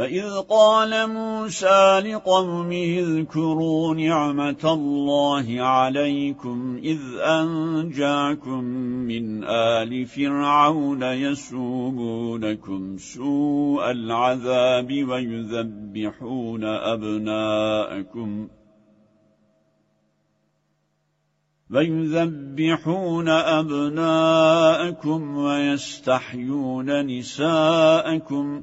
فإذ قال موسى لقومه اذكروا نعمة الله عليكم إذ أنجاكم من آل فرعون يسومونكم سوء العذاب ويذبحون أبناءكم ويذبحون أبناءكم ويستحيون نساءكم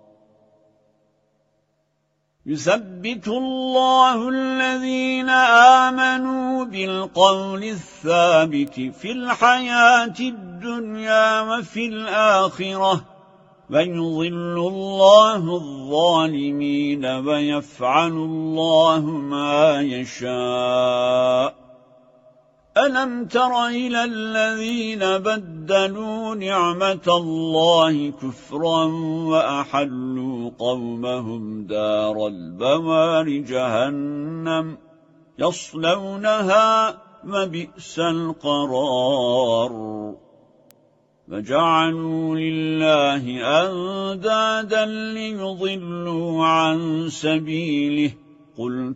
يثبت الله الذين آمنوا بالقول الثابت في الحياة الدنيا وفي الآخرة ويضل الله الظالمين ويفعل الله ما يشاء. ألم تر إلى الذين بدلوا نعمة الله كفرا وأحلوا قومهم دار البوار جهنم يصلونها وبئس القرار فجعلوا لله أندادا ليضلوا عن سبيله قل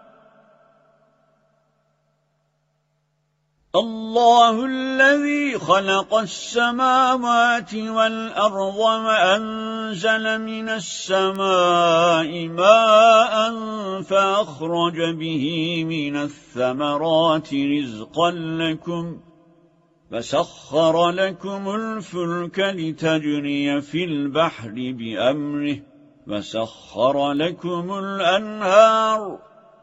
الله الذي خلق السماوات والأرض وأنزل من السماء ماء فأخرج به من الثمرات رزقا لكم فسخر لكم الفلك لتجري في البحر بأمره فسخر لكم الأنهار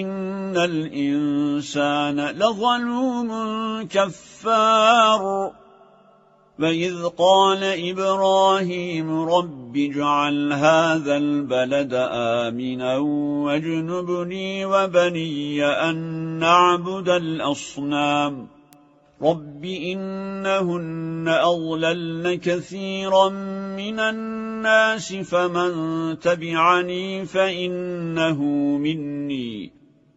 إن الإنسان لظلوم كفار فإذ قال إبراهيم رب اجعل هذا البلد آمنا واجنبني وبني أن نعبد الأصنام رب إنهن أضللن كثيرا من الناس فمن تبعني فإنه مني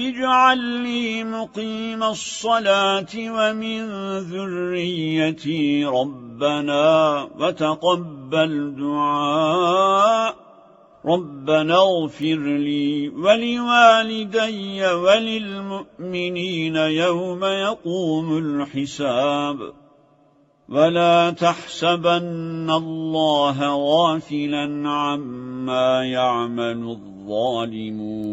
اجعل لي مقيم الصلاة ومن ذريتي ربنا وتقبل دعاء ربنا اغفر لي ولوالدي وللمؤمنين يوم يقوم الحساب ولا تحسبن الله غافلا عما يعمل الظالمون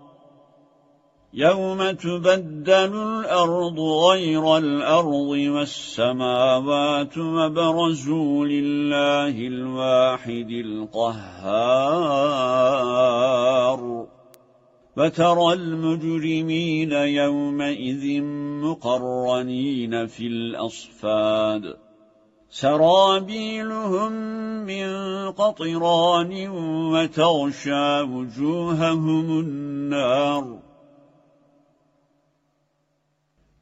يَوْمَ تُبَدَّلُ الْأَرْضُ غَيْرَ الْأَرْضِ وَالسَّمَاوَاتُ وَبَرَزُوا لِلَّهِ الْوَاحِدِ الْقَهَّارِ وَتَرَى الْمُجْرِمِينَ يَوْمَئِذٍ مُقَرَّنِينَ فِي الْأَصْفَادِ سرابيلهم من قطران وتغشى وجوههم النار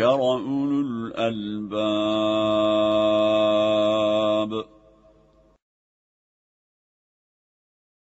أولو الألباب.